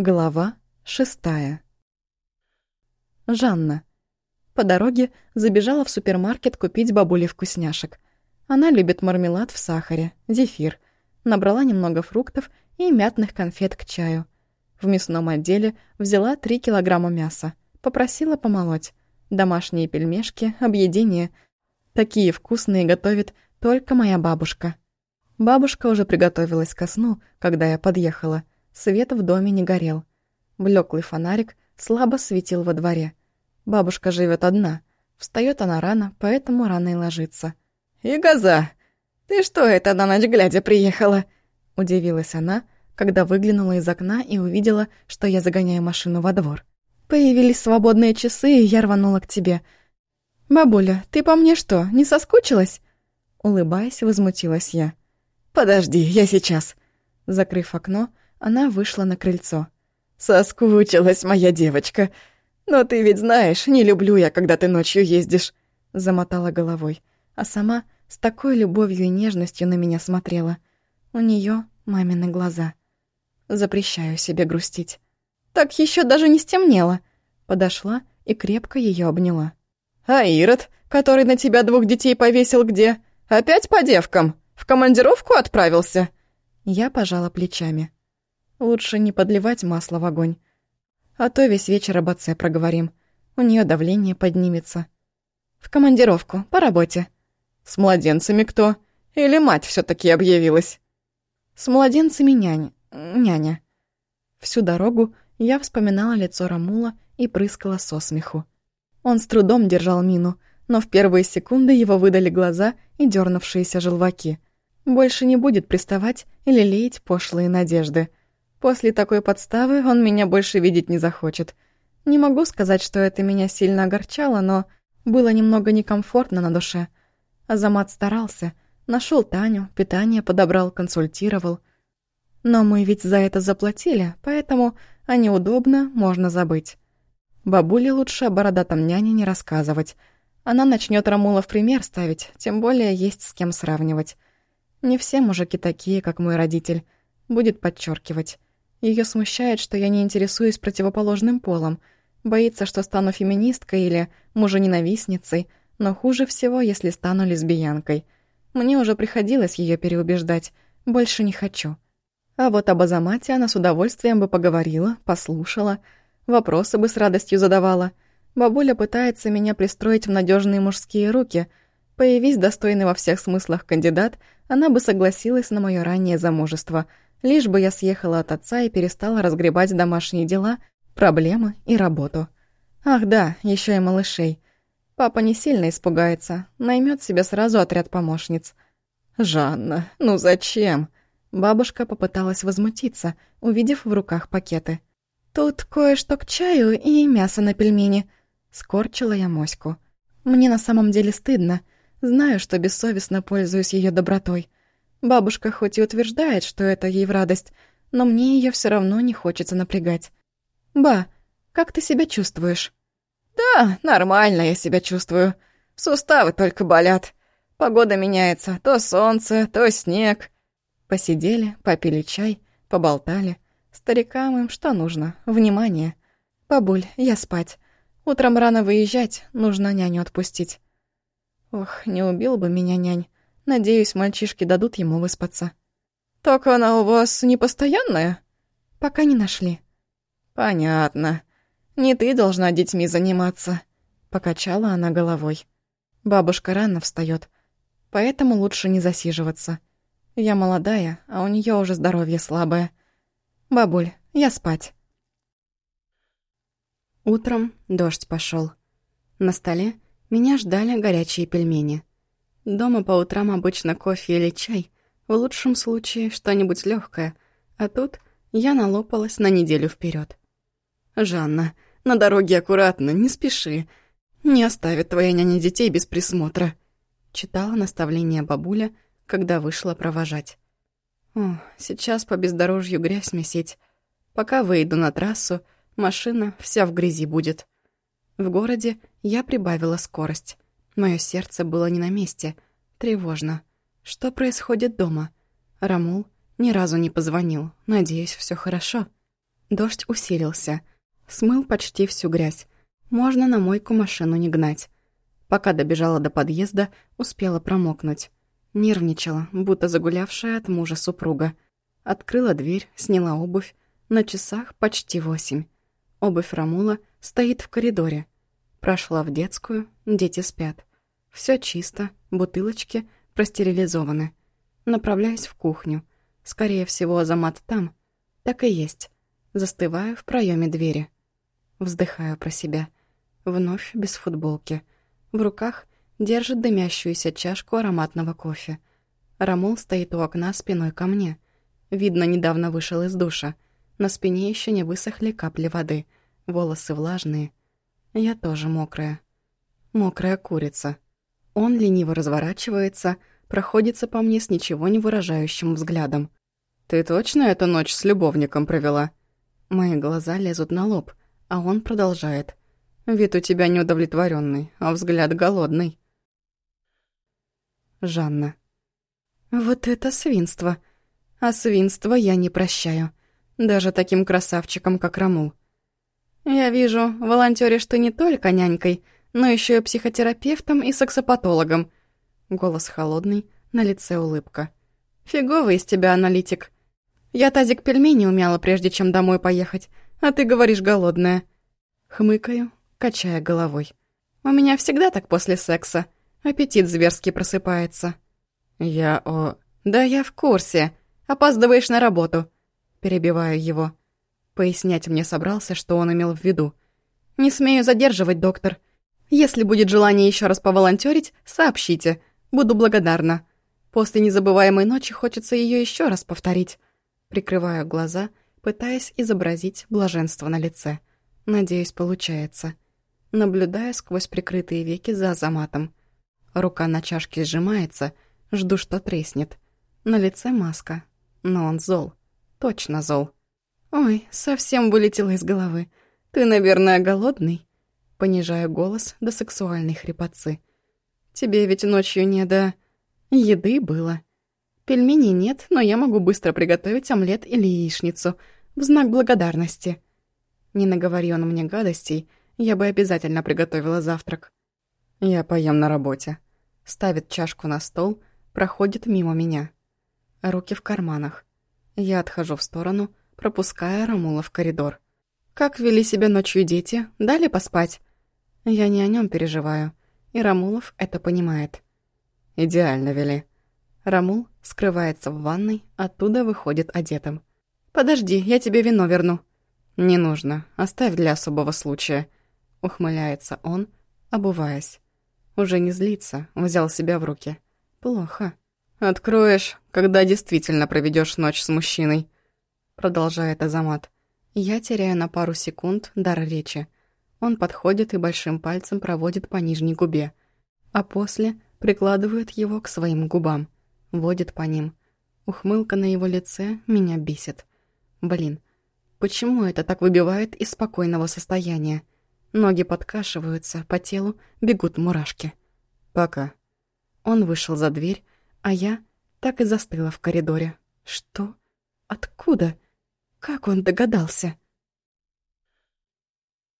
Глава шестая. Жанна. По дороге забежала в супермаркет купить бабуле вкусняшек. Она любит мармелад в сахаре, зефир. Набрала немного фруктов и мятных конфет к чаю. В мясном отделе взяла 3 килограмма мяса. Попросила помолоть. Домашние пельмешки, объедение. Такие вкусные готовит только моя бабушка. Бабушка уже приготовилась ко сну, когда я подъехала — Свет в доме не горел. Блеклый фонарик слабо светил во дворе. Бабушка живет одна. Встает она рано, поэтому рано и ложится. «И газа! Ты что это на ночь глядя приехала?» Удивилась она, когда выглянула из окна и увидела, что я загоняю машину во двор. «Появились свободные часы, и я рванула к тебе. Бабуля, ты по мне что, не соскучилась?» Улыбаясь, возмутилась я. «Подожди, я сейчас». Закрыв окно, она вышла на крыльцо. «Соскучилась моя девочка. Но ты ведь знаешь, не люблю я, когда ты ночью ездишь», — замотала головой. А сама с такой любовью и нежностью на меня смотрела. У нее мамины глаза. Запрещаю себе грустить. «Так еще даже не стемнело», — подошла и крепко ее обняла. «А Ирод, который на тебя двух детей повесил где? Опять по девкам? В командировку отправился?» Я пожала плечами. Лучше не подливать масло в огонь. А то весь вечер об отце проговорим. У нее давление поднимется. В командировку, по работе. С младенцами кто? Или мать все таки объявилась? С младенцами нянь... няня. Всю дорогу я вспоминала лицо Рамула и прыскала со смеху. Он с трудом держал мину, но в первые секунды его выдали глаза и дернувшиеся желваки. Больше не будет приставать или леять пошлые надежды. После такой подставы он меня больше видеть не захочет. Не могу сказать, что это меня сильно огорчало, но было немного некомфортно на душе. Азамат старался, нашел Таню, питание подобрал, консультировал. Но мы ведь за это заплатили, поэтому о неудобно можно забыть. Бабуле лучше о бородатом няне не рассказывать. Она начнет Рамула в пример ставить, тем более есть с кем сравнивать. Не все мужики такие, как мой родитель. Будет подчеркивать. Ее смущает, что я не интересуюсь противоположным полом, боится, что стану феминисткой или мужененавистницей, но хуже всего, если стану лесбиянкой. Мне уже приходилось ее переубеждать, больше не хочу. А вот об Азамате она с удовольствием бы поговорила, послушала, вопросы бы с радостью задавала. Бабуля пытается меня пристроить в надежные мужские руки. Появись достойный во всех смыслах кандидат, она бы согласилась на мое раннее замужество — Лишь бы я съехала от отца и перестала разгребать домашние дела, проблемы и работу. Ах да, еще и малышей. Папа не сильно испугается, наймет себе сразу отряд помощниц. «Жанна, ну зачем?» Бабушка попыталась возмутиться, увидев в руках пакеты. «Тут кое-что к чаю и мясо на пельмени», — скорчила я моську. «Мне на самом деле стыдно. Знаю, что бессовестно пользуюсь ее добротой. Бабушка хоть и утверждает, что это ей в радость, но мне ее все равно не хочется напрягать. «Ба, как ты себя чувствуешь?» «Да, нормально я себя чувствую. Суставы только болят. Погода меняется. То солнце, то снег». Посидели, попили чай, поболтали. Старикам им что нужно? Внимание. «Бабуль, я спать. Утром рано выезжать, нужно няню отпустить». Ох, не убил бы меня нянь. Надеюсь, мальчишки дадут ему выспаться. «Так она у вас непостоянная?» «Пока не нашли». «Понятно. Не ты должна детьми заниматься», — покачала она головой. «Бабушка рано встает, поэтому лучше не засиживаться. Я молодая, а у нее уже здоровье слабое. Бабуль, я спать». Утром дождь пошел. На столе меня ждали горячие пельмени. Дома по утрам обычно кофе или чай, в лучшем случае что-нибудь легкое, а тут я налопалась на неделю вперед. «Жанна, на дороге аккуратно, не спеши. Не оставит твоя няня детей без присмотра», — читала наставление бабуля, когда вышла провожать. «О, сейчас по бездорожью грязь месить. Пока выйду на трассу, машина вся в грязи будет». В городе я прибавила скорость. Мое сердце было не на месте. Тревожно. Что происходит дома? Рамул ни разу не позвонил. Надеюсь, все хорошо. Дождь усилился. Смыл почти всю грязь. Можно на мойку машину не гнать. Пока добежала до подъезда, успела промокнуть. Нервничала, будто загулявшая от мужа супруга. Открыла дверь, сняла обувь. На часах почти восемь. Обувь Рамула стоит в коридоре. Прошла в детскую, дети спят. Все чисто, бутылочки простерилизованы. Направляюсь в кухню. Скорее всего, Азамат там. Так и есть. Застываю в проеме двери. Вздыхаю про себя. Вновь без футболки. В руках держит дымящуюся чашку ароматного кофе. Рамул стоит у окна спиной ко мне. Видно, недавно вышел из душа. На спине еще не высохли капли воды. Волосы влажные. Я тоже мокрая. Мокрая курица. Он лениво разворачивается, проходится по мне с ничего не выражающим взглядом. «Ты точно эту ночь с любовником провела?» Мои глаза лезут на лоб, а он продолжает. «Вид у тебя неудовлетворенный, а взгляд голодный». Жанна. «Вот это свинство. А свинство я не прощаю. Даже таким красавчиком, как Рамул. Я вижу, волонтеришь ты не только нянькой, но еще и психотерапевтом и сексопатологом». Голос холодный, на лице улыбка. «Фиговый из тебя аналитик. Я тазик пельменей умяла, прежде чем домой поехать, а ты говоришь голодная». Хмыкаю, качая головой. «У меня всегда так после секса. Аппетит зверски просыпается». «Я о...» «Да я в курсе. Опаздываешь на работу». Перебиваю его. Пояснять мне собрался, что он имел в виду. «Не смею задерживать, доктор. Если будет желание еще раз поволонтерить, сообщите. Буду благодарна. После незабываемой ночи хочется ее еще раз повторить». Прикрываю глаза, пытаясь изобразить блаженство на лице. Надеюсь, получается. Наблюдаю сквозь прикрытые веки за Азаматом. Рука на чашке сжимается, жду, что треснет. На лице маска, но он зол. Точно зол. «Ой, совсем вылетело из головы. Ты, наверное, голодный?» Понижаю голос до сексуальной хрипотцы. «Тебе ведь ночью не до... еды было. Пельменей нет, но я могу быстро приготовить омлет или яичницу в знак благодарности». Не наговори он мне гадостей, я бы обязательно приготовила завтрак. Я поем на работе. Ставит чашку на стол, проходит мимо меня. Руки в карманах. Я отхожу в сторону, пропуская Рамула в коридор. «Как вели себя ночью дети? Дали поспать?» Я не о нем переживаю, и Рамулов это понимает. «Идеально вели». Рамул скрывается в ванной, оттуда выходит одетым. «Подожди, я тебе вино верну». «Не нужно, оставь для особого случая», — ухмыляется он, обуваясь. Уже не злится, взял себя в руки. «Плохо». «Откроешь, когда действительно проведешь ночь с мужчиной», продолжает Азамат. Я теряю на пару секунд дар речи. Он подходит и большим пальцем проводит по нижней губе, а после прикладывает его к своим губам, водит по ним. Ухмылка на его лице меня бесит. Блин, почему это так выбивает из спокойного состояния? Ноги подкашиваются, по телу бегут мурашки. Пока. Он вышел за дверь, а я так и застыла в коридоре. Что? Откуда? Как он догадался?